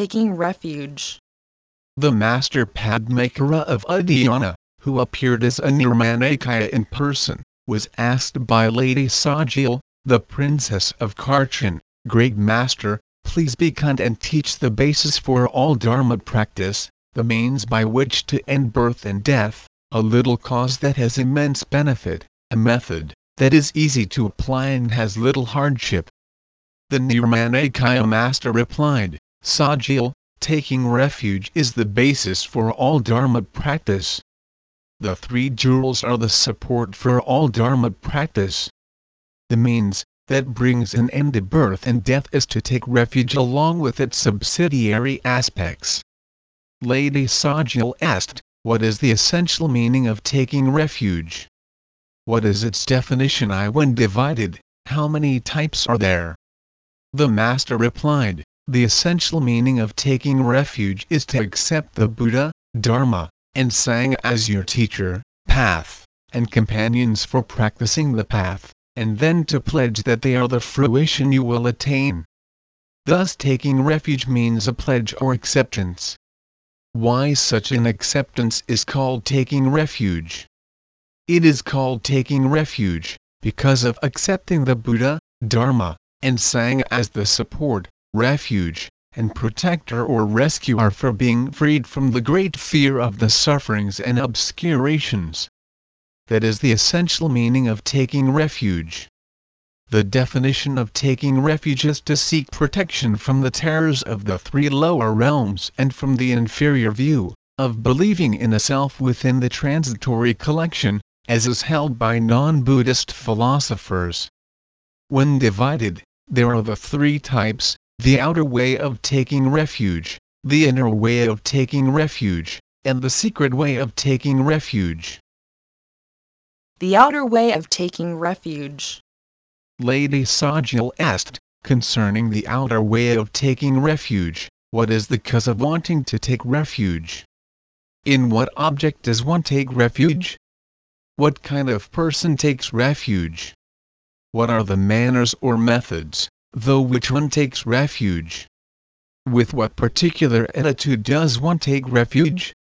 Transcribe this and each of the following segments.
taking refuge. The master Padmakara of Uddiyana, who appeared as a Nirmanakaya in person, was asked by Lady Tsogyal, the princess of Kharchen, Great Master, please be kind and teach the basis for all Dharma practice, the means by which to end birth and death, a little cause that has immense benefit, a method that is easy to apply and has little hardship. The Nirmanakaya master replied, Tsogyal, taking refuge is the basis for all Dharma practice. The three jewels are the support for all Dharma practice. The means that brings an end to birth and death is to take refuge along with its subsidiary aspects. Lady Tsogyal asked, What is the essential meaning of taking refuge? What is its definition I when divided, how many types are there? The Master replied, The essential meaning of taking refuge is to accept the Buddha, Dharma, and Sangha as your teacher, path, and companions for practicing the path, and then to pledge that they are the fruition you will attain. Thus taking refuge means a pledge or acceptance. Why such an acceptance is called taking refuge? It is called taking refuge, because of accepting the Buddha, Dharma, and Sangha as the support, refuge, and protector or rescuer for being freed from the great fear of the sufferings and obscurations. That is the essential meaning of taking refuge. The definition of taking refuge is to seek protection from the terrors of the three lower realms and from the inferior view of believing in a self within the transitory collection, as is held by non-Buddhist philosophers. When divided, there are the three types, the outer way of taking refuge, the inner way of taking refuge, and the secret way of taking refuge. The outer way of taking refuge. Lady Tsogyal asked, concerning the outer way of taking refuge, what is the cause of wanting to take refuge? In what object does one take refuge? What kind of person takes refuge? What are the manners or methods, though which one takes refuge? With what particular attitude does one take refuge?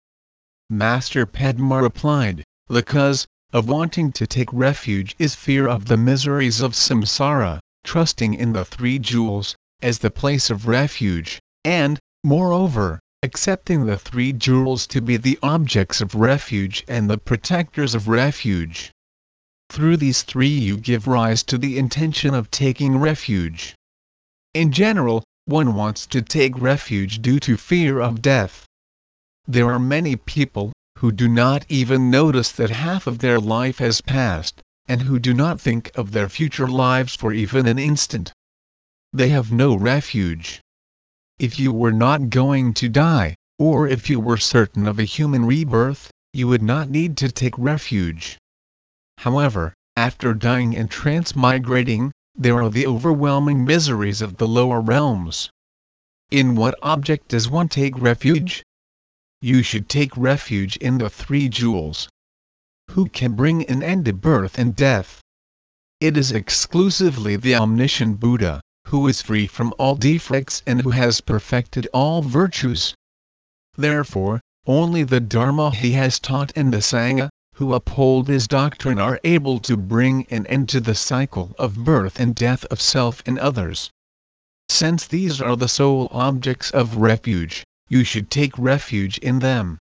Master Padma replied, The cause of wanting to take refuge is fear of the miseries of samsara, trusting in the three jewels as the place of refuge, and, moreover, accepting the three jewels to be the objects of refuge and the protectors of refuge. Through these three you give rise to the intention of taking refuge. In general, one wants to take refuge due to fear of death. There are many people who do not even notice that half of their life has passed, and who do not think of their future lives for even an instant. They have no refuge if you were not going to die, or if you were certain of a human rebirth, you would not need to take refuge. However, after dying and transmigrating, there are the overwhelming miseries of the lower realms. In what object does one take refuge? You should take refuge in the three jewels. Who can bring an end to birth and death? It is exclusively the omniscient Buddha who is free from all defects and who has perfected all virtues. Therefore, only the Dharma he has taught and the Sangha, who uphold this doctrine are able to bring an end to the cycle of birth and death of self and others. Since these are the sole objects of refuge, you should take refuge in them.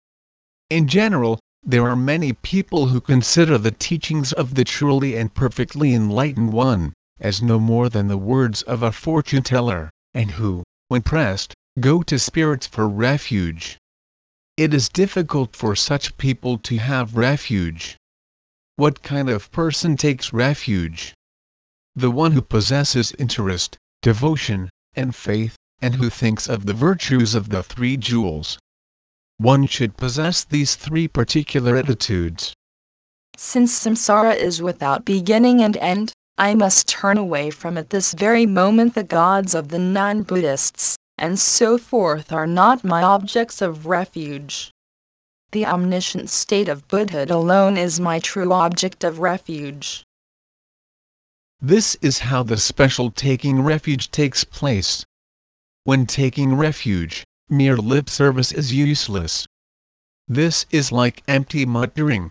In general, there are many people who consider the teachings of the truly and perfectly enlightened one as no more than the words of a fortune teller, and who, when pressed, go to spirits for refuge. It is difficult for such people to have refuge. What kind of person takes refuge? The one who possesses interest, devotion, and faith, and who thinks of the virtues of the three jewels. One should possess these three particular attitudes. Since samsara is without beginning and end, I must turn away from it this very moment. The gods of the non Buddhists, and so forth, are not my objects of refuge. The omniscient state of Buddhahood alone is my true object of refuge. This is how the special taking refuge takes place. When taking refuge, mere lip service is useless. This is like empty muttering.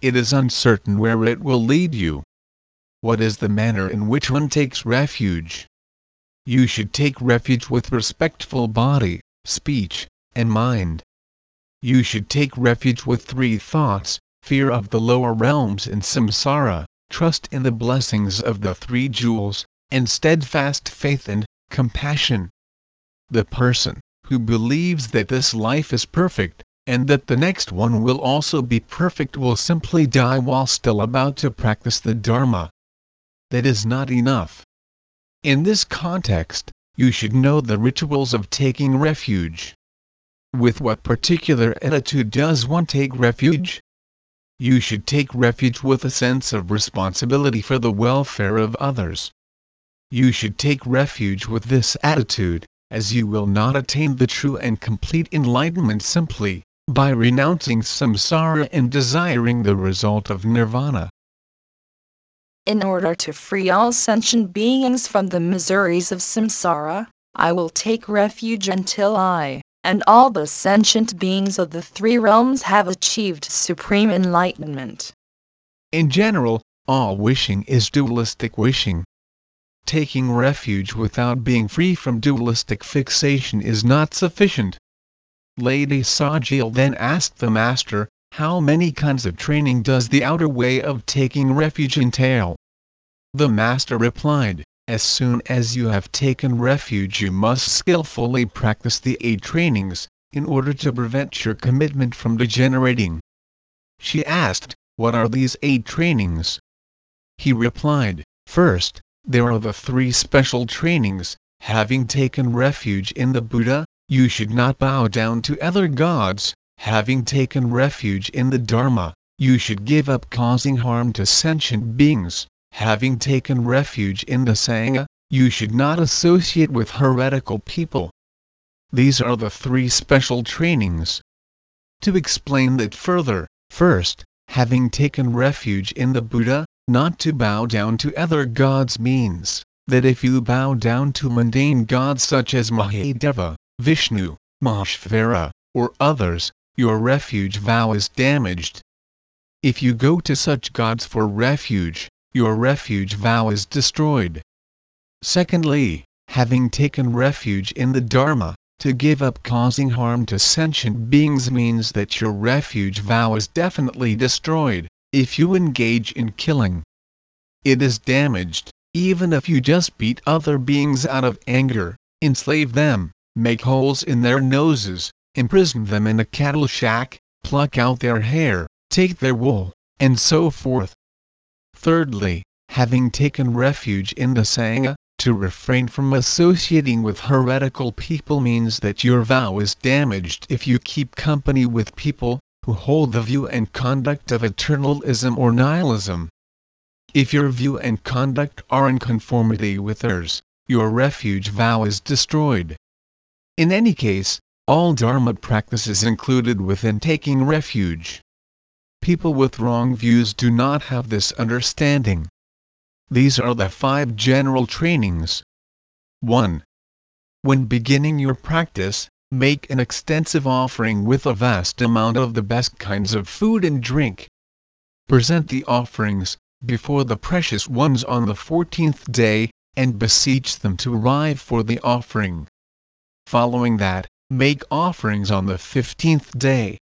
It is uncertain where it will lead you. What is the manner in which one takes refuge? You should take refuge with respectful body, speech, and mind. You should take refuge with three thoughts fear of the lower realms in samsara, trust in the blessings of the three jewels, and steadfast faith and compassion. The person who believes that this life is perfect, and that the next one will also be perfect will simply die while still about to practice the Dharma. That is not enough. In this context, you should know the rituals of taking refuge. With what particular attitude does one take refuge? You should take refuge with a sense of responsibility for the welfare of others. You should take refuge with this attitude, as you will not attain the true and complete enlightenment simply by renouncing samsara and desiring the result of nirvana. In order to free all sentient beings from the miseries of samsara, I will take refuge until I, and all the sentient beings of the three realms have achieved supreme enlightenment. In general, all wishing is dualistic wishing. Taking refuge without being free from dualistic fixation is not sufficient. Lady Tsogyal then asked the master, how many kinds of training does the outer way of taking refuge entail? The master replied, as soon as you have taken refuge you must skillfully practice the eight trainings, in order to prevent your commitment from degenerating. She asked, what are these eight trainings? He replied, first, there are the three special trainings, having taken refuge in the Buddha, you should not bow down to other gods, having taken refuge in the Dharma, you should give up causing harm to sentient beings, having taken refuge in the Sangha, you should not associate with heretical people. These are the three special trainings. To explain that further, first, having taken refuge in the Buddha, not to bow down to other gods means that if you bow down to mundane gods such as Mahadeva, Vishnu, Maheshvara, or others, your refuge vow is damaged. If you go to such gods for refuge, your refuge vow is destroyed. Secondly, having taken refuge in the Dharma, to give up causing harm to sentient beings means that your refuge vow is definitely destroyed, if you engage in killing. It is damaged, even if you just beat other beings out of anger, enslave them, make holes in their noses, imprison them in a cattle shack, pluck out their hair, take their wool, and so forth. Thirdly, having taken refuge in the Sangha, to refrain from associating with heretical people means that your vow is damaged if you keep company with people who hold the view and conduct of eternalism or nihilism. If your view and conduct are in conformity with theirs, your refuge vow is destroyed. In any case, all Dharma practice is included within taking refuge. People with wrong views do not have this understanding. These are the five general trainings. 1. When beginning your practice, make an extensive offering with a vast amount of the best kinds of food and drink. Present the offerings before the precious ones on the fourteenth day, and beseech them to arrive for the offering. Following that, make offerings on the fifteenth day.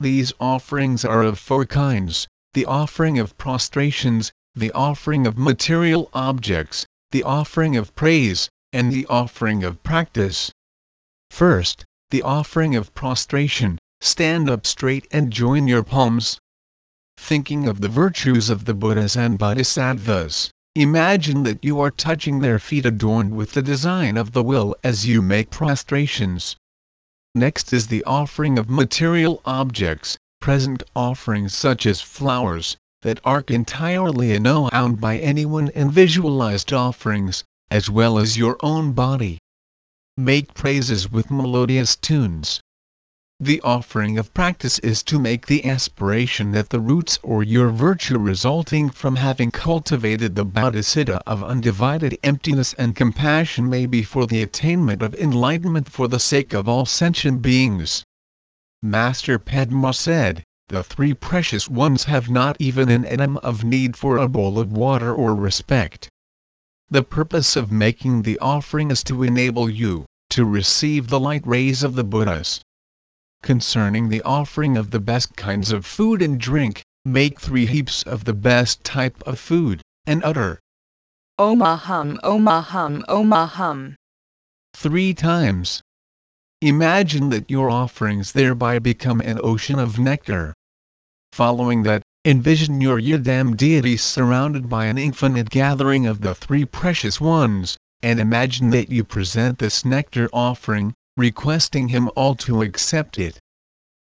These offerings are of four kinds the offering of prostrations, the offering of material objects, the offering of praise, and the offering of practice. First, the offering of prostration stand up straight and join your palms. Thinking of the virtues of the Buddhas and Bodhisattvas, Imagine that you are touching their feet adorned with the design of the will as you make prostrations. Next is the offering of material objects, present offerings such as flowers, that are entirely unknown by anyone and visualized offerings, as well as your own body. Make praises with melodious tunes. The offering of practice is to make the aspiration that the roots or your virtue resulting from having cultivated the bodhicitta of undivided emptiness and compassion may be for the attainment of enlightenment for the sake of all sentient beings. Master Padma said, the three precious ones have not even an atom of need for a bowl of water or respect. The purpose of making the offering is to enable you to receive the light rays of the Buddhas. Concerning the offering of the best kinds of food and drink, make three heaps of the best type of food, and utter Om Ahum, Om Ahum, Om Ahum. three times. Imagine that your offerings thereby become an ocean of nectar. Following that, envision your Yidam deity surrounded by an infinite gathering of the three precious ones, and imagine that you present this nectar offering, requesting him all to accept it.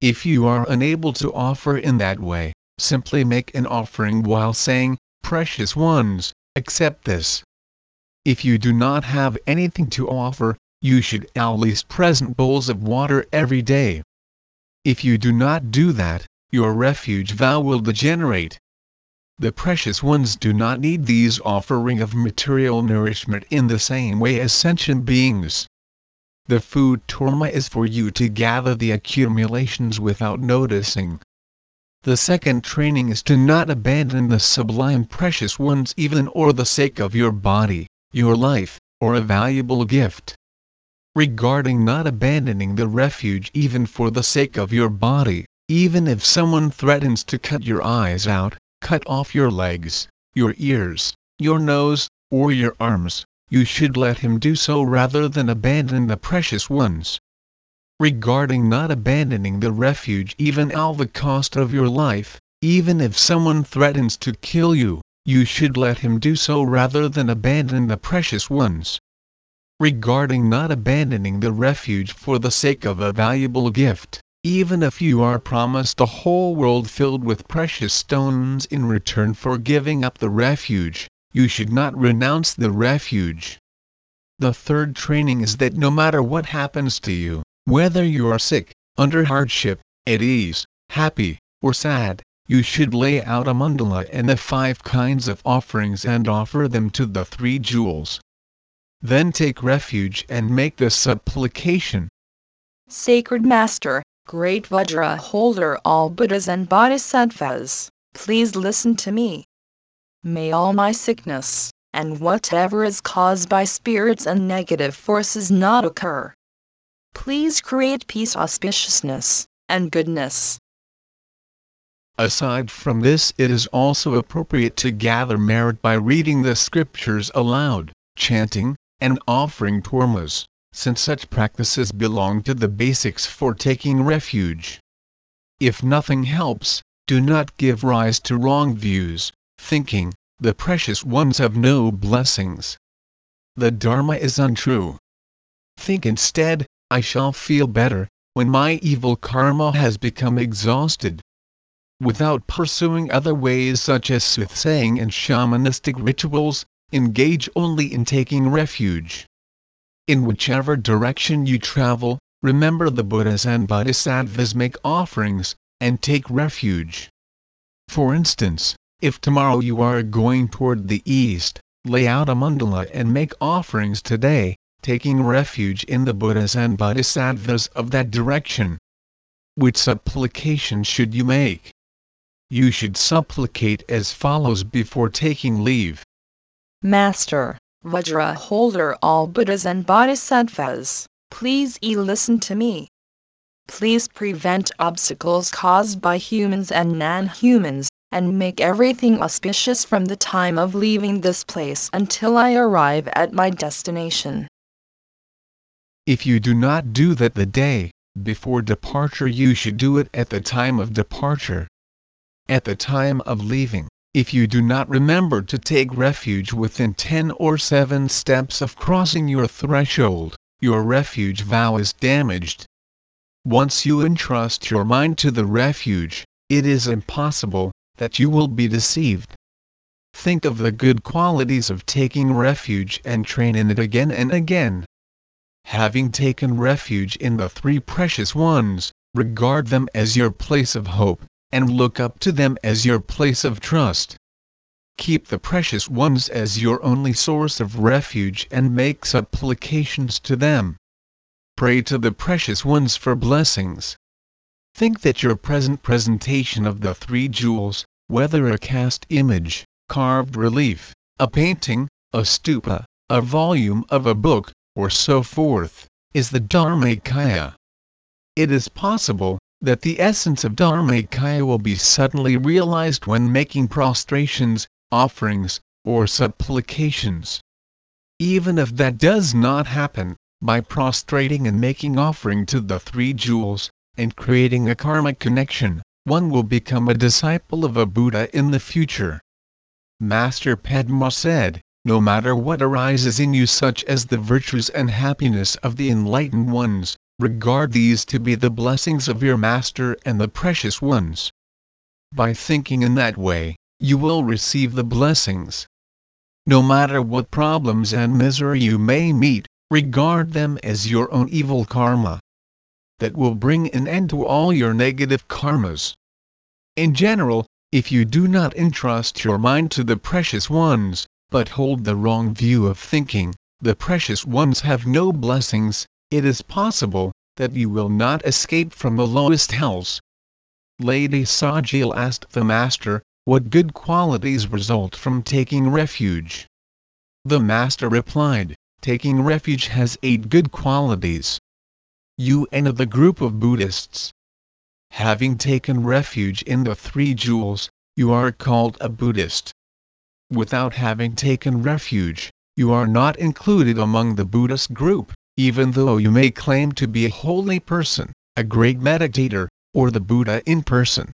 If you are unable to offer in that way, simply make an offering while saying, Precious ones, accept this. If you do not have anything to offer, you should at least present bowls of water every day. If you do not do that, your refuge vow will degenerate. The precious ones do not need these offering of material nourishment in the same way as sentient beings. The food torma is for you to gather the accumulations without noticing. The second training is to not abandon the sublime precious ones even or the sake of your body, your life, or a valuable gift regarding not abandoning the refuge even for the sake of your body, even if someone threatens to cut your eyes out, cut off your legs, your ears, your nose, or your arms, you should let him do so rather than abandon the precious ones. Regarding not abandoning the refuge even at the cost of your life, even if someone threatens to kill you, you should let him do so rather than abandon the precious ones regarding not abandoning the refuge for the sake of a valuable gift, even if you are promised a whole world filled with precious stones in return for giving up the refuge, you should not renounce the refuge. The third training is that no matter what happens to you, whether you are sick, under hardship, at ease, happy, or sad, you should lay out a mandala and the five kinds of offerings and offer them to the three jewels then take refuge and make the supplication. Sacred Master, Great Vajra holder all Buddhas and Bodhisattvas, please listen to me. May all my sickness, and whatever is caused by spirits and negative forces not occur. Please create peace, auspiciousness, and goodness. Aside from this, it is also appropriate to gather merit by reading the scriptures aloud, chanting, and offering tormas, since such practices belong to the basics for taking refuge. If nothing helps, do not give rise to wrong views, thinking, the precious ones have no blessings. The Dharma is untrue. Think instead, I shall feel better, when my evil karma has become exhausted. Without pursuing other ways such as soothsaying and shamanistic rituals, engage only in taking refuge. In whichever direction you travel, remember the Buddhas and Bodhisattvas make offerings, and take refuge. For instance, if tomorrow you are going toward the east, lay out a mandala and make offerings today, taking refuge in the Buddhas and Bodhisattvas of that direction. Which supplication should you make? You should supplicate as follows before taking leave. Master, Vajra holder all Buddhas and Bodhisattvas, please e listen to me. Please prevent obstacles caused by humans and non-humans, and make everything auspicious from the time of leaving this place until I arrive at my destination. If you do not do that the day before departure, you should do it at the time of departure. At the time of leaving, if you do not remember to take refuge within 10 or 7 steps of crossing your threshold, your refuge vow is damaged. Once you entrust your mind to the refuge, it is impossible that you will be deceived. Think of the good qualities of taking refuge and train in it again and again. Having taken refuge in the three precious ones, regard them as your place of hope, and look up to them as your place of trust. Keep the precious ones as your only source of refuge and make supplications to them. Pray to the precious ones for blessings. Think that your present presentation of the three jewels, whether a cast image, carved relief, a painting, a stupa, a volume of a book, or so forth, is the Dharmakaya. It is possible that the essence of Dharmakaya will be suddenly realized when making prostrations, offerings, or supplications. Even if that does not happen, by prostrating and making offering to the three jewels, and creating a karmic connection, one will become a disciple of a Buddha in the future. Master Padma said, no matter what arises in you such as the virtues and happiness of the enlightened ones, regard these to be the blessings of your Master and the precious ones. By thinking in that way, you will receive the blessings. No matter what problems and misery you may meet, regard them as your own evil karma. That will bring an end to all your negative karmas. In general, if you do not entrust your mind to the precious ones, but hold the wrong view of thinking, the precious ones have no blessings, it is possible that you will not escape from the lowest hells. Lady Tsogyal asked the Master, what good qualities result from taking refuge? The Master replied, taking refuge has eight good qualities. You enter the group of Buddhists. Having taken refuge in the three jewels, you are called a Buddhist without having taken refuge, you are not included among the Buddhist group, even though you may claim to be a holy person, a great meditator, or the Buddha in person.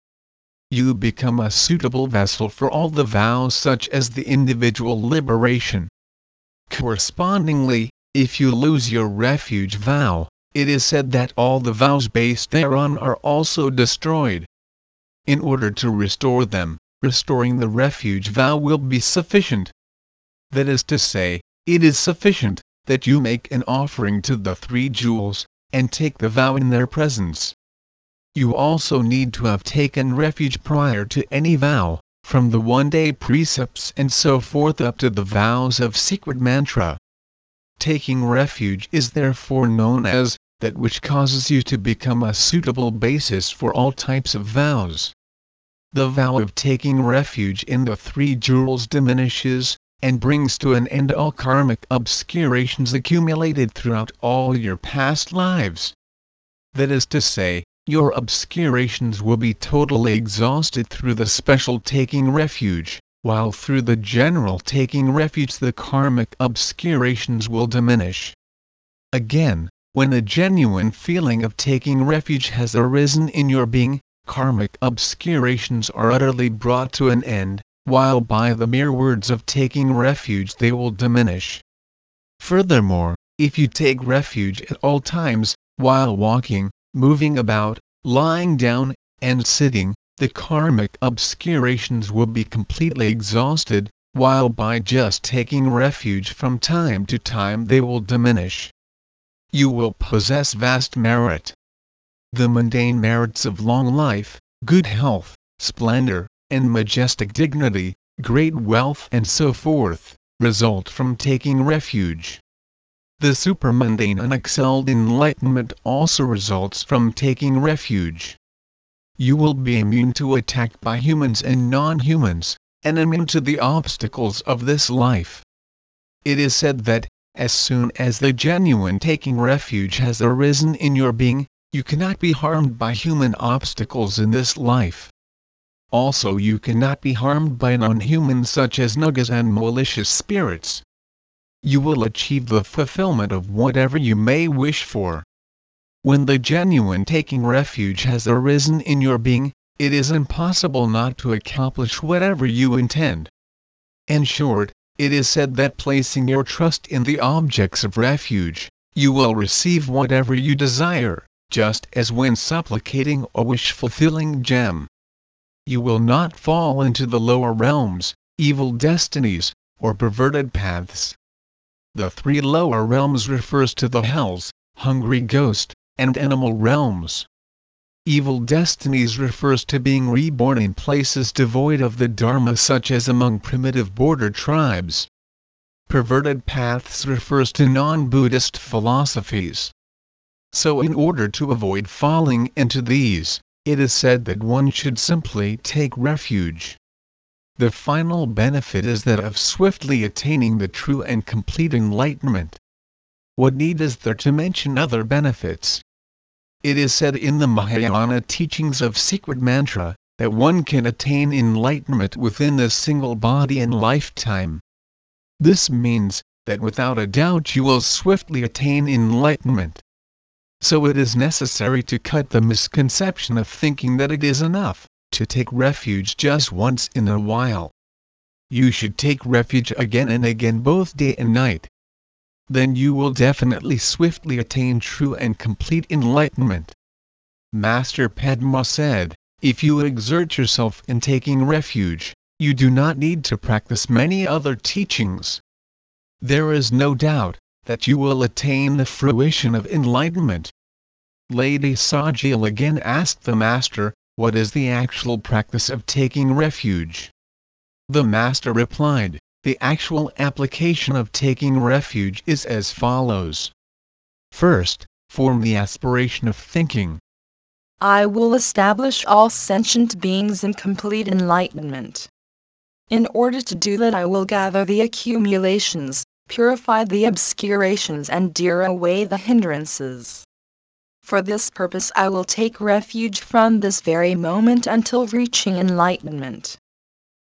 You become a suitable vessel for all the vows such as the individual liberation. Correspondingly, if you lose your refuge vow, it is said that all the vows based thereon are also destroyed. In order to restore them, restoring the refuge vow will be sufficient. That is to say, it is sufficient that you make an offering to the three jewels, and take the vow in their presence. You also need to have taken refuge prior to any vow, from the one day precepts and so forth up to the vows of secret mantra. Taking refuge is therefore known as that which causes you to become a suitable basis for all types of vows the vow of taking refuge in the three jewels diminishes, and brings to an end all karmic obscurations accumulated throughout all your past lives. That is to say, your obscurations will be totally exhausted through the special taking refuge, while through the general taking refuge the karmic obscurations will diminish. Again, when a genuine feeling of taking refuge has arisen in your being, karmic obscurations are utterly brought to an end, while by the mere words of taking refuge they will diminish. Furthermore, if you take refuge at all times, while walking, moving about, lying down, and sitting, the karmic obscurations will be completely exhausted, while by just taking refuge from time to time they will diminish. You will possess vast merit the mundane merits of long life, good health, splendor, and majestic dignity, great wealth and so forth, result from taking refuge. The supermundane unexcelled enlightenment also results from taking refuge. You will be immune to attack by humans and non-humans, and immune to the obstacles of this life. It is said that, as soon as the genuine taking refuge has arisen in your being, you cannot be harmed by human obstacles in this life. Also you cannot be harmed by non-humans such as nagas and malicious spirits. You will achieve the fulfillment of whatever you may wish for. When the genuine taking refuge has arisen in your being, it is impossible not to accomplish whatever you intend. In short, it is said that placing your trust in the objects of refuge, you will receive whatever you desire just as when supplicating a wish-fulfilling gem. You will not fall into the lower realms, evil destinies, or perverted paths. The three lower realms refers to the hells, hungry ghost, and animal realms. Evil destinies refers to being reborn in places devoid of the Dharma such as among primitive border tribes. Perverted paths refers to non-Buddhist philosophies. So in order to avoid falling into these, it is said that one should simply take refuge. The final benefit is that of swiftly attaining the true and complete enlightenment. What need is there to mention other benefits? It is said in the Mahayana teachings of Secret Mantra that one can attain enlightenment within a single body and lifetime. This means that without a doubt you will swiftly attain enlightenment. So it is necessary to cut the misconception of thinking that it is enough to take refuge just once in a while. You should take refuge again and again both day and night then you will definitely swiftly attain true and complete enlightenment. Master Padma said, if you exert yourself in taking refuge, you do not need to practice many other teachings. There is no doubt that you will attain the fruition of enlightenment. Lady Tsogyal again asked the Master, what is the actual practice of taking refuge? The Master replied, the actual application of taking refuge is as follows. First, form the aspiration of thinking. I will establish all sentient beings in complete enlightenment. In order to do that, I will gather the accumulations, purify the obscurations, and dear away the hindrances. For this purpose, I will take refuge from this very moment until reaching enlightenment.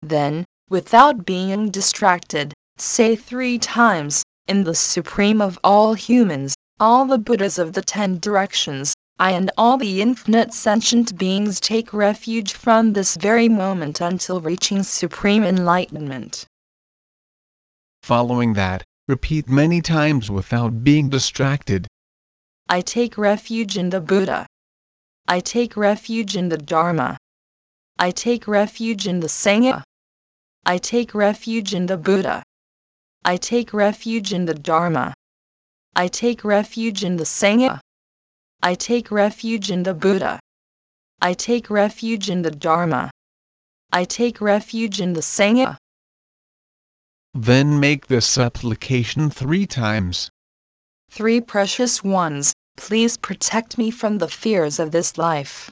Then, without being distracted, say three times, in the Supreme of all humans, all the Buddhas of the ten directions, I and all the infinite sentient beings take refuge from this very moment until reaching supreme enlightenment. Following that, repeat many times without being distracted. I take refuge in the Buddha. I take refuge in the Dharma. I take refuge in the Sangha. I take refuge in the Buddha. I take refuge in the Dharma. I take refuge in the Sangha. I take refuge in the Buddha. I take refuge in the Dharma. I take refuge in the Sangha. Then make the supplication three times. Three precious ones, please protect me from the fears of this life.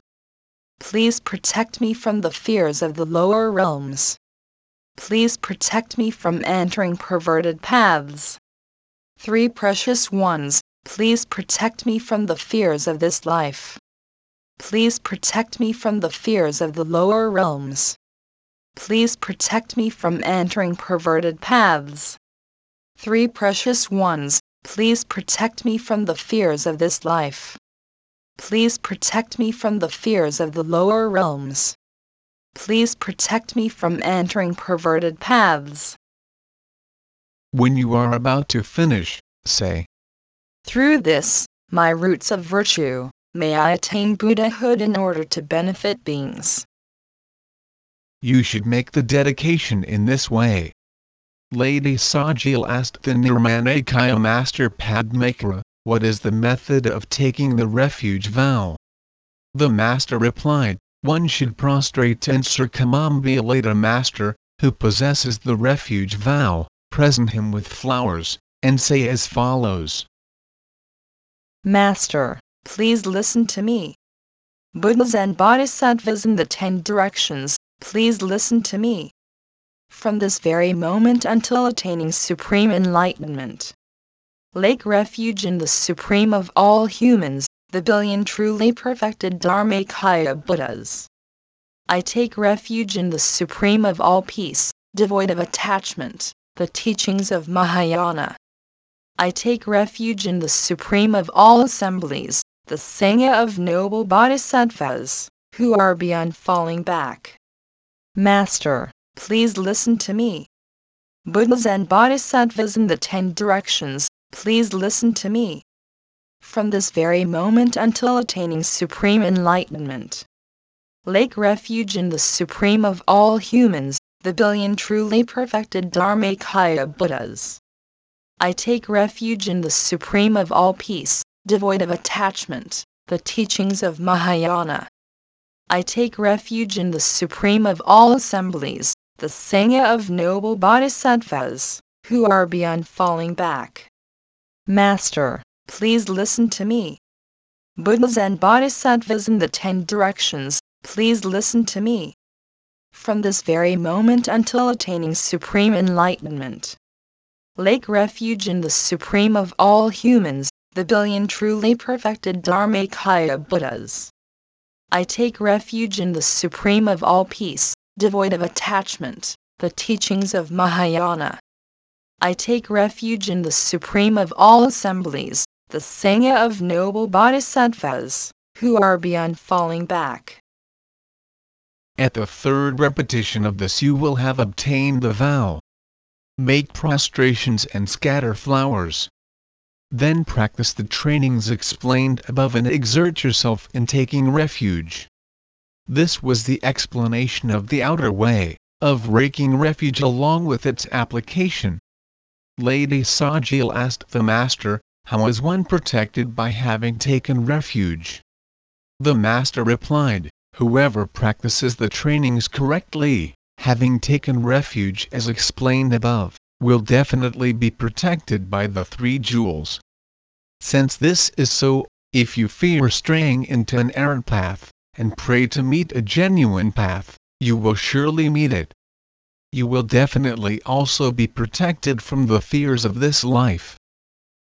Please protect me from the fears of the lower realms. Please protect me from entering perverted paths. Three precious ones, please protect me from the fears of this life. Please protect me from the fears of the lower realms. Please protect me from entering perverted paths. Three precious ones, please protect me from the fears of this life. Please protect me from the fears of the lower realms. Please protect me from entering perverted paths. When you are about to finish, say, Through this, my roots of virtue, may I attain Buddhahood in order to benefit beings. You should make the dedication in this way. Lady Tsogyal asked the Nirmanakaya master Padmakara, what is the method of taking the refuge vow? The master replied, one should prostrate and circumambulate a master, who possesses the refuge vow, present him with flowers, and say as follows Master, please listen to me. Buddhas and Bodhisattvas in the ten directions, please listen to me. From this very moment until attaining supreme enlightenment. Lake refuge in the supreme of all humans, the billion truly perfected Dharmakaya Buddhas. I take refuge in the supreme of all peace, devoid of attachment, the teachings of Mahayana. I take refuge in the supreme of all assemblies, the Sangha of noble bodhisattvas, who are beyond falling back. Master, please listen to me. Buddhas and bodhisattvas in the ten directions, please listen to me from this very moment until attaining supreme enlightenment. Lake refuge in the supreme of all humans, the billion truly perfected Dharmakaya Buddhas. I take refuge in the supreme of all peace, devoid of attachment, the teachings of Mahayana. I take refuge in the supreme of all assemblies, the Sangha of noble bodhisattvas, who are beyond falling back. Master, please listen to me. Buddhas and bodhisattvas in the ten directions, please listen to me. From this very moment until attaining supreme enlightenment, lake refuge in the supreme of all humans, the billion truly perfected Dharmakaya Buddhas. I take refuge in the supreme of all peace, devoid of attachment, the teachings of Mahayana. I take refuge in the supreme of all assemblies, the Sangha of noble bodhisattvas, who are beyond falling back. At the third repetition of this you will have obtained the vow. Make prostrations and scatter flowers. Then practice the trainings explained above and exert yourself in taking refuge. This was the explanation of the outer way, of raking refuge along with its application. Lady Tsogyal asked the Master, how is one protected by having taken refuge? The Master replied, Whoever practices the trainings correctly, having taken refuge as explained above, will definitely be protected by the three jewels. Since this is so, if you fear straying into an errant path, and pray to meet a genuine path, you will surely meet it. You will definitely also be protected from the fears of this life.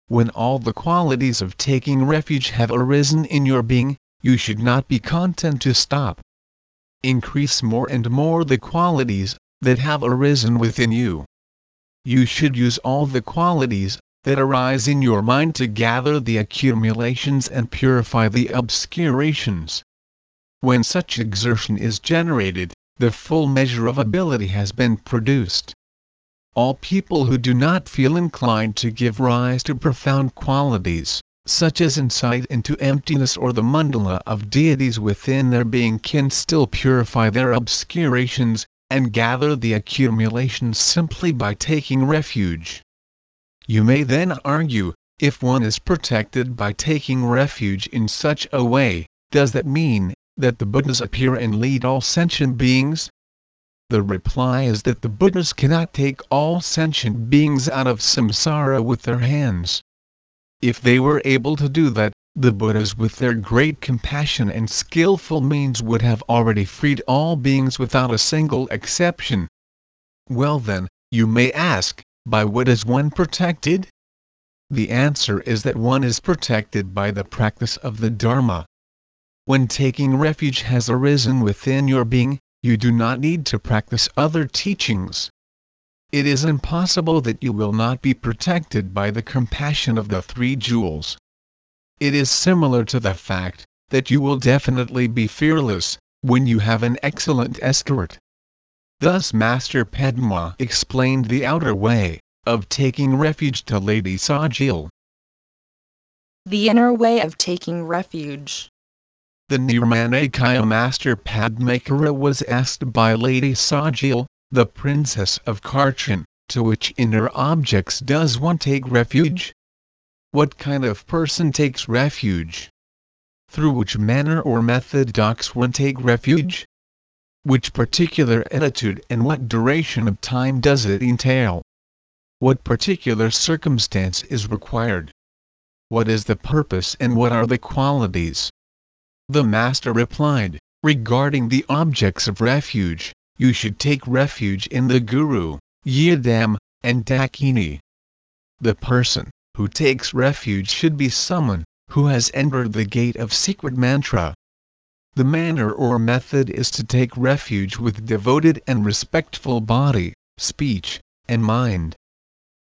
When all the qualities of taking refuge have arisen in your being, you should not be content to stop. Increase more and more the qualities that have arisen within you. You should use all the qualities that arise in your mind to gather the accumulations and purify the obscurations. When such exertion is generated, the full measure of ability has been produced all people who do not feel inclined to give rise to profound qualities, such as insight into emptiness or the mandala of deities within their being can still purify their obscurations, and gather the accumulations simply by taking refuge. You may then argue, if one is protected by taking refuge in such a way, does that mean that the Buddhas appear and lead all sentient beings? The reply is that the Buddhas cannot take all sentient beings out of samsara with their hands. If they were able to do that, the Buddhas with their great compassion and skillful means would have already freed all beings without a single exception. Well then, you may ask, by what is one protected? The answer is that one is protected by the practice of the Dharma. When taking refuge has arisen within your being, you do not need to practice other teachings. It is impossible that you will not be protected by the compassion of the three jewels. It is similar to the fact that you will definitely be fearless when you have an excellent escort. Thus Master Padma explained the outer way of taking refuge to Lady Tsogyal. The inner way of taking refuge. The Nirmanakaya master Padmakara was asked by Lady Tsogyal, the princess of Kharchen, to which inner objects does one take refuge? What kind of person takes refuge? Through which manner or method does one take refuge? Which particular attitude and what duration of time does it entail? What particular circumstance is required? What is the purpose and what are the qualities? The Master replied, regarding the objects of refuge, you should take refuge in the Guru, Yidam, and Dakini. The person who takes refuge should be someone who has entered the gate of secret mantra. The manner or method is to take refuge with devoted and respectful body, speech, and mind.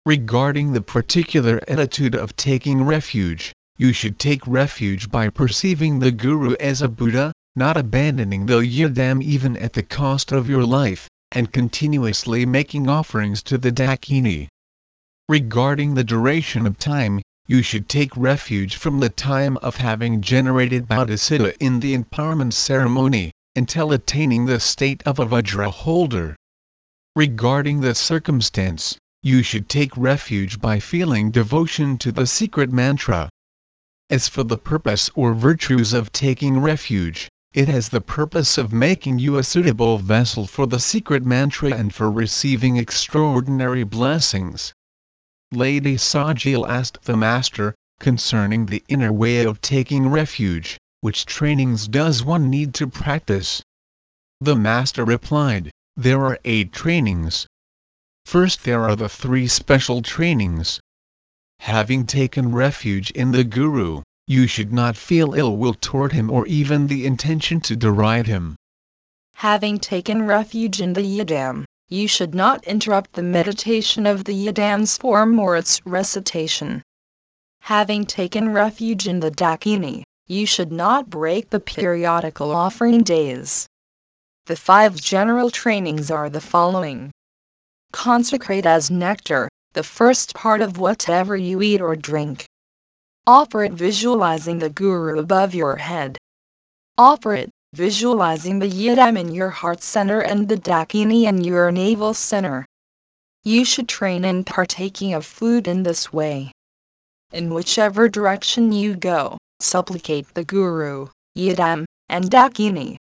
Regarding the particular attitude of taking refuge, you should take refuge by perceiving the Guru as a Buddha, not abandoning the yidam even at the cost of your life, and continuously making offerings to the Dakini. Regarding the duration of time, you should take refuge from the time of having generated Bodhicitta in the empowerment ceremony, until attaining the state of a Vajra holder. Regarding the circumstance, you should take refuge by feeling devotion to the secret mantra, As for the purpose or virtues of taking refuge, it has the purpose of making you a suitable vessel for the secret mantra and for receiving extraordinary blessings. Lady Tsogyal asked the Master, concerning the inner way of taking refuge, which trainings does one need to practice? The Master replied, there are eight trainings. First there are the three special trainings, Having taken refuge in the Guru, you should not feel ill will toward him or even the intention to deride him. Having taken refuge in the yidam, you should not interrupt the meditation of the yidam's form or its recitation. Having taken refuge in the dakini, you should not break the periodical offering days. The five general trainings are the following Consecrate as nectar, the first part of whatever you eat or drink. Offer it visualizing the Guru above your head. Offer it, visualizing the Yidam in your heart center and the Dakini in your navel center. You should train in partaking of food in this way. In whichever direction you go, supplicate the Guru, Yidam, and Dakini.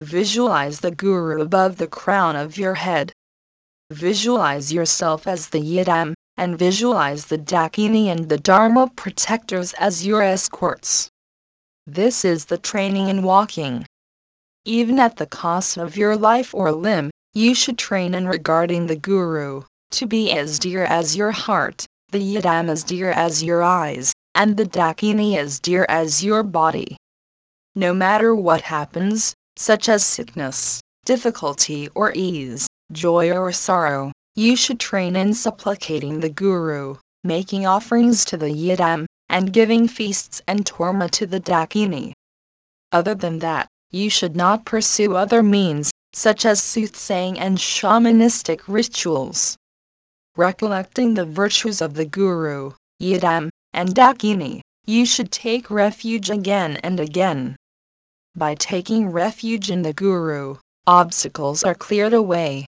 Visualize the Guru above the crown of your head. Visualize yourself as the Yidam, and visualize the Dakini and the Dharma protectors as your escorts. This is the training in walking. Even at the cost of your life or limb, you should train in regarding the Guru, to be as dear as your heart, the Yidam as dear as your eyes, and the Dakini as dear as your body. No matter what happens, such as sickness, difficulty, or ease, joy or sorrow, you should train in supplicating the Guru, making offerings to the Yidam, and giving feasts and torma to the Dakini. Other than that, you should not pursue other means, such as soothsaying and shamanistic rituals. Recollecting the virtues of the Guru, Yidam, and Dakini, you should take refuge again and again. By taking refuge in the Guru, obstacles are cleared away,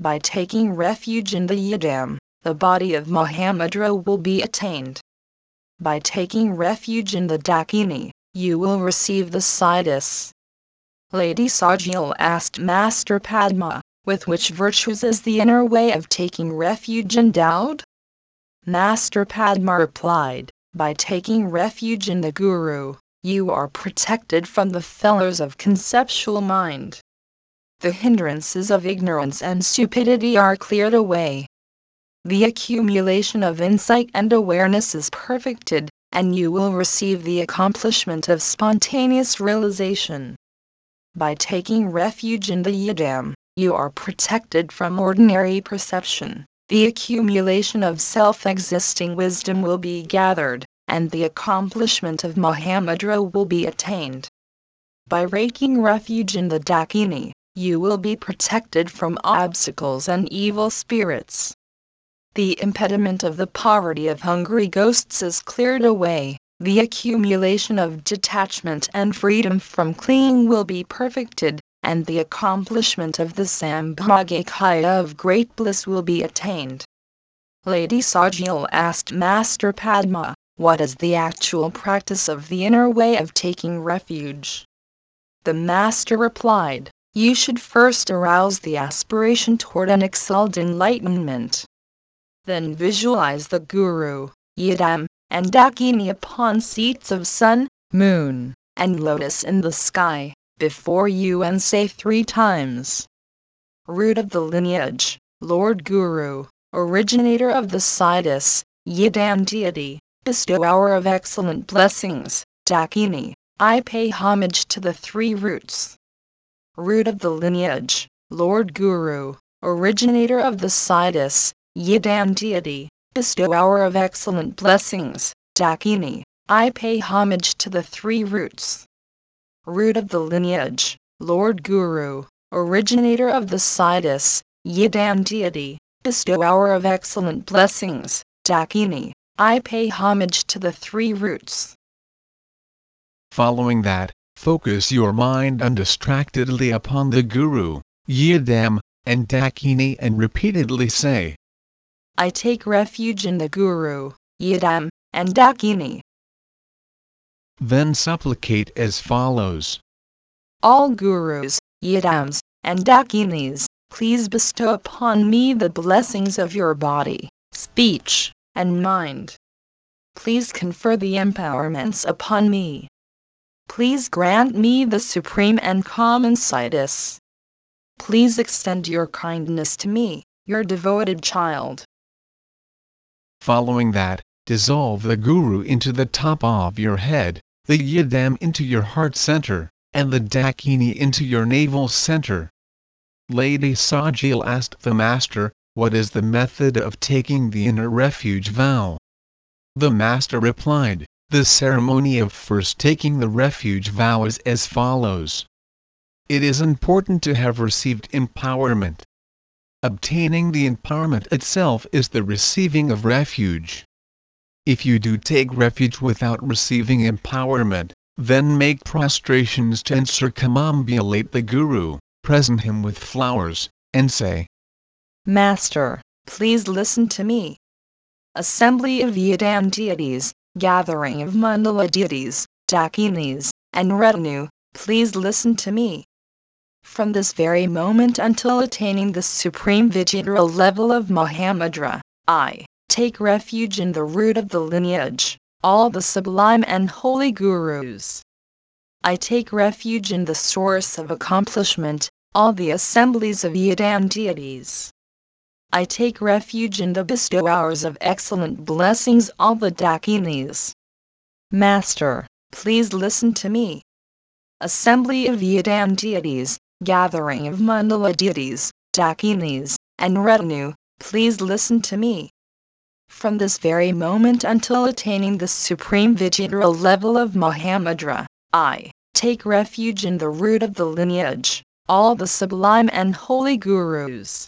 by taking refuge in the Yidam, the body of Mahamudra will be attained. By taking refuge in the Dakini, you will receive the Siddhis. Lady Tsogyal asked Master Padma, with which virtues is the inner way of taking refuge endowed? Master Padma replied, by taking refuge in the Guru, you are protected from the fellers of conceptual mind the hindrances of ignorance and stupidity are cleared away. The accumulation of insight and awareness is perfected, and you will receive the accomplishment of spontaneous realization. By taking refuge in the Yidam, you are protected from ordinary perception. The accumulation of self existing wisdom will be gathered, and the accomplishment of Mahamudra will be attained. By taking refuge in the Dakini, you will be protected from obstacles and evil spirits. The impediment of the poverty of hungry ghosts is cleared away, the accumulation of detachment and freedom from clinging will be perfected, and the accomplishment of the Sambhogakaya of great bliss will be attained. Lady Tsogyal asked Master Padma, What is the actual practice of the inner way of taking refuge? The Master replied, you should first arouse the aspiration toward an excelled enlightenment. Then visualize the Guru, Yidam, and Dakini upon seats of sun, moon, and lotus in the sky, before you and say three times Root of the lineage, Lord Guru, originator of the Siddhis, Yidam deity, bestower of excellent blessings, Dakini, I pay homage to the three roots root of the lineage, Lord Guru, originator of the Siddhis, Yidam deity, bestower of excellent blessings, Dakini, I pay homage to the three roots. Root of the lineage, Lord Guru, originator of the Siddhis, Yidam deity, bestower of excellent blessings, Dakini, I pay homage to the three roots. Following that, Focus your mind undistractedly upon the Guru, Yidam, and Dakini and repeatedly say, I take refuge in the Guru, Yidam, and Dakini. then supplicate as follows. All gurus, yidams, and dakinis, please bestow upon me the blessings of your body, speech, and mind. Please confer the empowerments upon me. Please grant me the supreme and common siddhis. Please extend your kindness to me, your devoted child. Following that, dissolve the Guru into the top of your head, the Yidam into your heart center, and the Dakini into your navel center. Lady Tsogyal asked the Master, What is the method of taking the inner refuge vow? The Master replied, The ceremony of first taking the refuge vow is as follows. It is important to have received empowerment. Obtaining the empowerment itself is the receiving of refuge. If you do take refuge without receiving empowerment, then make prostrations to and circumambulate the Guru, present him with flowers, and say, Master, please listen to me. Assembly of Yidam deities, gathering of Mandala deities, Dakinis, and retinue, please listen to me. From this very moment until attaining the supreme Vidyadhara level of Mahamudra, I take refuge in the root of the lineage, all the sublime and holy gurus. I take refuge in the source of accomplishment, all the assemblies of Yidam deities. I take refuge in the bestowers of excellent blessings, all the Dakinis. Master, please listen to me. Assembly of Yidam deities, gathering of Mandala deities, Dakinis, and retinue, please listen to me. From this very moment until attaining the supreme Vidyadhara level of Mahamudra, I take refuge in the root of the lineage, all the sublime and holy gurus.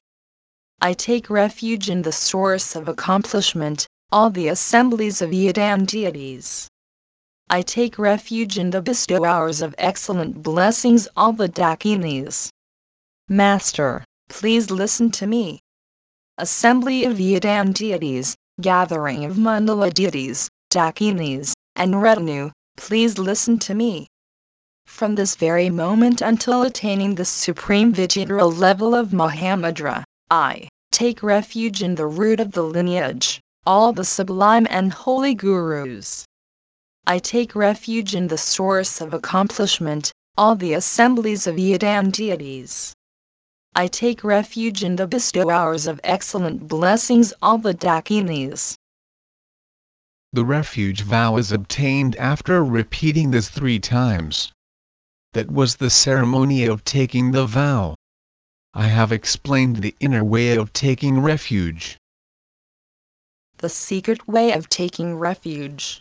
I take refuge in the source of accomplishment, all the assemblies of Yidam deities. I take refuge in the bestowers of excellent blessings, all the Dakinis. Master, please listen to me. Assembly of Yidam deities, gathering of Mandala deities, Dakinis, and retinue, please listen to me. From this very moment until attaining the supreme Vidyadhara level of Mahamudra, I take refuge in the root of the lineage, all the sublime and holy gurus. I take refuge in the source of accomplishment, all the assemblies of Yidam deities. I take refuge in the bestowers of excellent blessings, all the Dakinis. The refuge vow is obtained after repeating this three times. That was the ceremony of taking the vow. I have explained the inner way of taking refuge. The secret way of taking refuge.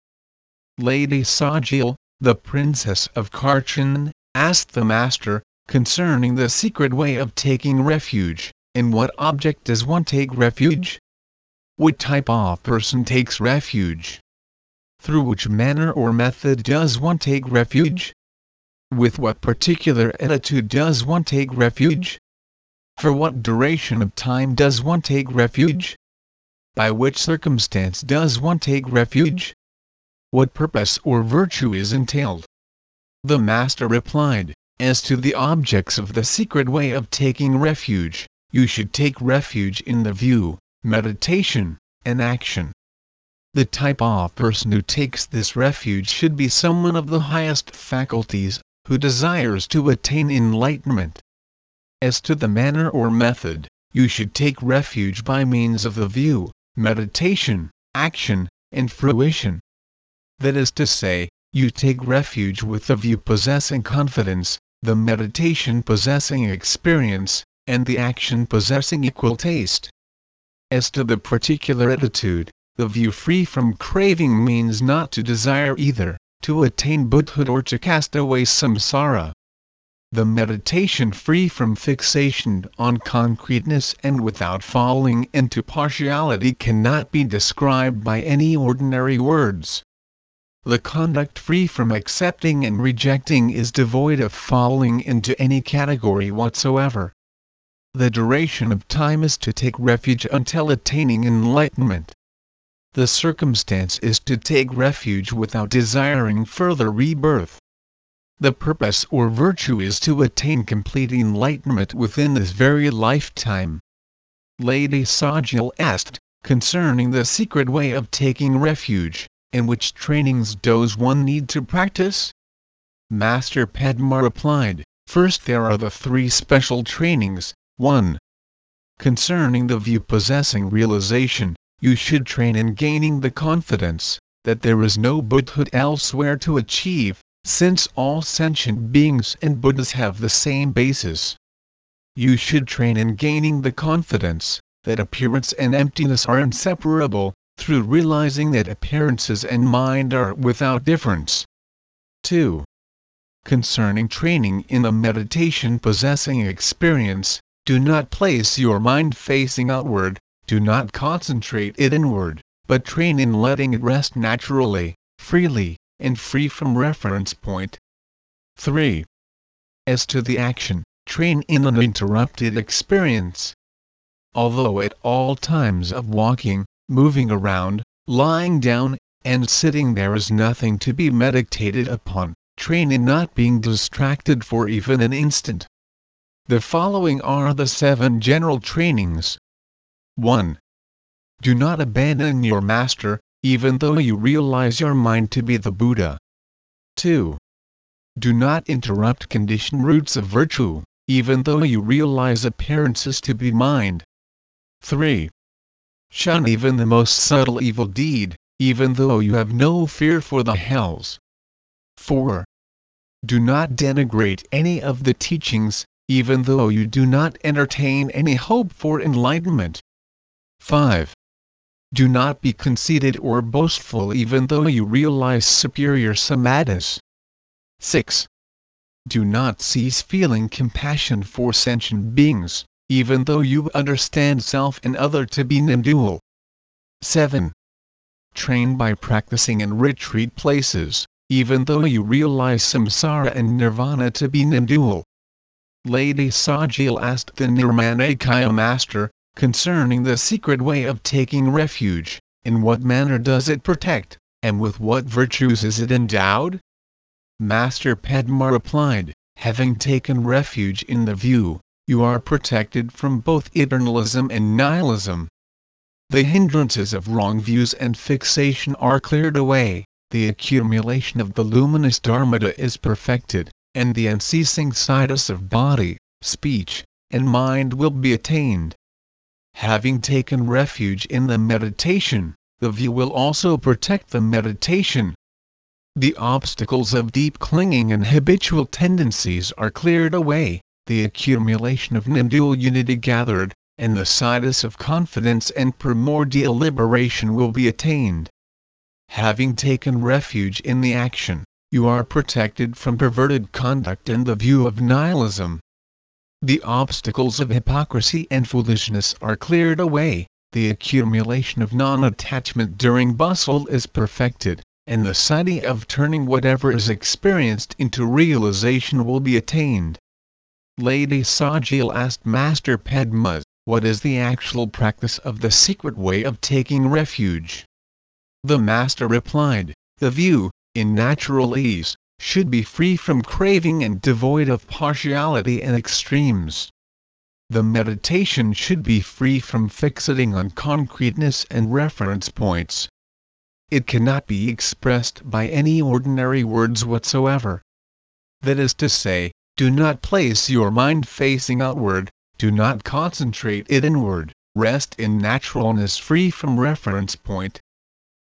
Lady Tsogyal, the princess of Kharchen, asked the master, concerning the secret way of taking refuge, in what object does one take refuge? What type of person takes refuge? Through which manner or method does one take refuge? With what particular attitude does one take refuge? For what duration of time does one take refuge? By which circumstance does one take refuge? What purpose or virtue is entailed? The Master replied, As to the objects of the secret way of taking refuge, you should take refuge in the view, meditation, and action. The type of person who takes this refuge should be someone of the highest faculties, who desires to attain enlightenment. As to the manner or method, you should take refuge by means of the view, meditation, action, and fruition. That is to say, you take refuge with the view possessing confidence, the meditation possessing experience, and the action possessing equal taste. As to the particular attitude, the view free from craving means not to desire either, to attain Buddhahood or to cast away samsara. The meditation free from fixation on concreteness and without falling into partiality cannot be described by any ordinary words. The conduct free from accepting and rejecting is devoid of falling into any category whatsoever. The duration of time is to take refuge until attaining enlightenment. the circumstance is to take refuge without desiring further rebirth. The purpose or virtue is to attain complete enlightenment within this very lifetime. Lady Tsogyal asked, concerning the secret way of taking refuge, and which trainings does one need to practice? Master Padma replied, First there are the three special trainings, 1. Concerning the view possessing realization, you should train in gaining the confidence that there is no Buddhahood elsewhere to achieve, since all sentient beings and Buddhas have the same basis. You should train in gaining the confidence that appearance and emptiness are inseparable, through realizing that appearances and mind are without difference. 2. Concerning training in the meditation possessing experience, do not place your mind facing outward, do not concentrate it inward, but train in letting it rest naturally, freely, and free from reference point. 3. As to the action, train in uninterrupted experience. Although at all times of walking, moving around, lying down, and sitting there is nothing to be meditated upon, train in not being distracted for even an instant. The following are the seven general trainings. 1. Do not abandon your master, even though you realize your mind to be the Buddha. 2. Do not interrupt conditioned roots of virtue, even though you realize appearances to be mind. 3. Shun even the most subtle evil deed, even though you have no fear for the hells. 4. Do not denigrate any of the teachings, even though you do not entertain any hope for enlightenment. 5. Do not be conceited or boastful even though you realize superior samadhis. 6. Do not cease feeling compassion for sentient beings, even though you understand self and other to be non-dual. 7. Train by practicing in retreat places, even though you realize samsara and nirvana to be non-dual. Lady Tsogyal asked the Nirmanakaya master, concerning the secret way of taking refuge, in what manner does it protect, and with what virtues is it endowed? Master Padma replied, having taken refuge in the view, you are protected from both eternalism and nihilism. The hindrances of wrong views and fixation are cleared away, the accumulation of the luminous Dharmata is perfected, and the unceasing siddhis of body, speech, and mind will be attained. Having taken refuge in the meditation, the view will also protect the meditation. The obstacles of deep clinging and habitual tendencies are cleared away, the accumulation of non-dual unity gathered, and the siddhis of confidence and primordial liberation will be attained. Having taken refuge in the action, you are protected from perverted conduct and the view of nihilism. The obstacles of hypocrisy and foolishness are cleared away, the accumulation of non-attachment during bustle is perfected, and the siddhi of turning whatever is experienced into realization will be attained. Lady Tsogyal asked Master Padma, what is the actual practice of the secret way of taking refuge? The Master replied, the view, in natural ease, should be free from craving and devoid of partiality and extremes. The meditation should be free from fixating on concreteness and reference points. It cannot be expressed by any ordinary words whatsoever. That is to say, do not place your mind facing outward, do not concentrate it inward, rest in naturalness free from reference point,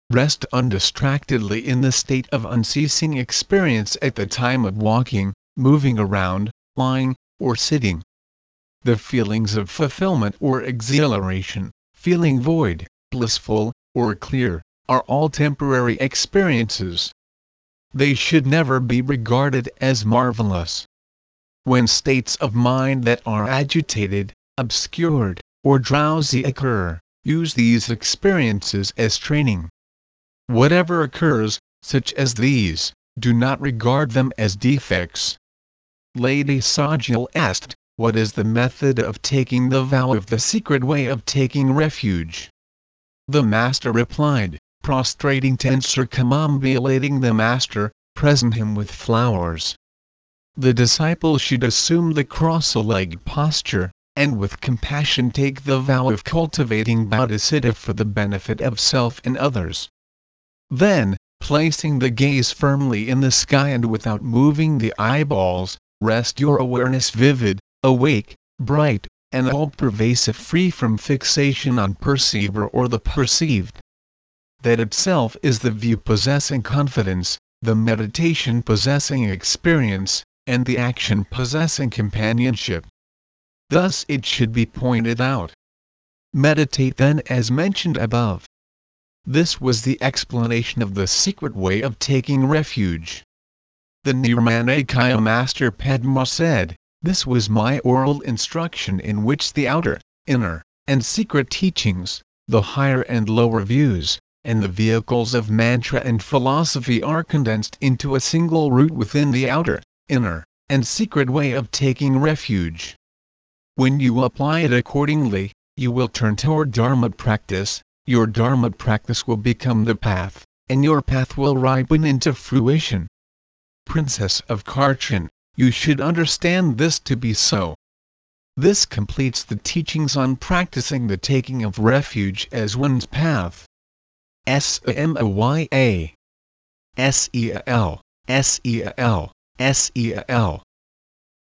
rest undistractedly in the state of unceasing experience at the time of walking, moving around, lying, or sitting. The feelings of fulfillment or exhilaration, feeling void, blissful, or clear, are all temporary experiences. They should never be regarded as marvelous. When states of mind that are agitated, obscured, or drowsy occur, use these experiences as training. Whatever occurs, such as these, do not regard them as defects. Lady Tsogyal asked, what is the method of taking the vow of the secret way of taking refuge? The Master replied, prostrating and circumambulating the Master, present him with flowers. The disciple should assume the cross-legged posture, and with compassion take the vow of cultivating bodhicitta for the benefit of self and others. Then, placing the gaze firmly in the sky and without moving the eyeballs, rest your awareness vivid, awake, bright, and all-pervasive free from fixation on perceiver or the perceived. That itself is the view possessing confidence, the meditation possessing experience, and the action possessing companionship. Thus it should be pointed out. Meditate then as mentioned above. This was the explanation of the secret way of taking refuge. The Nirmanakaya Master Padma said, This was my oral instruction in which the outer, inner, and secret teachings, the higher and lower views, and the vehicles of mantra and philosophy are condensed into a single root within the outer, inner, and secret way of taking refuge. When you apply it accordingly, you will turn toward Dharma practice, your Dharma practice will become the path, and your path will ripen into fruition. Princess of Kharchen, you should understand this to be so. This completes the teachings on practicing the taking of refuge as one's path. S-A-M-A-Y-A S-E-A-L, S-E-A-L, S-E-A-L.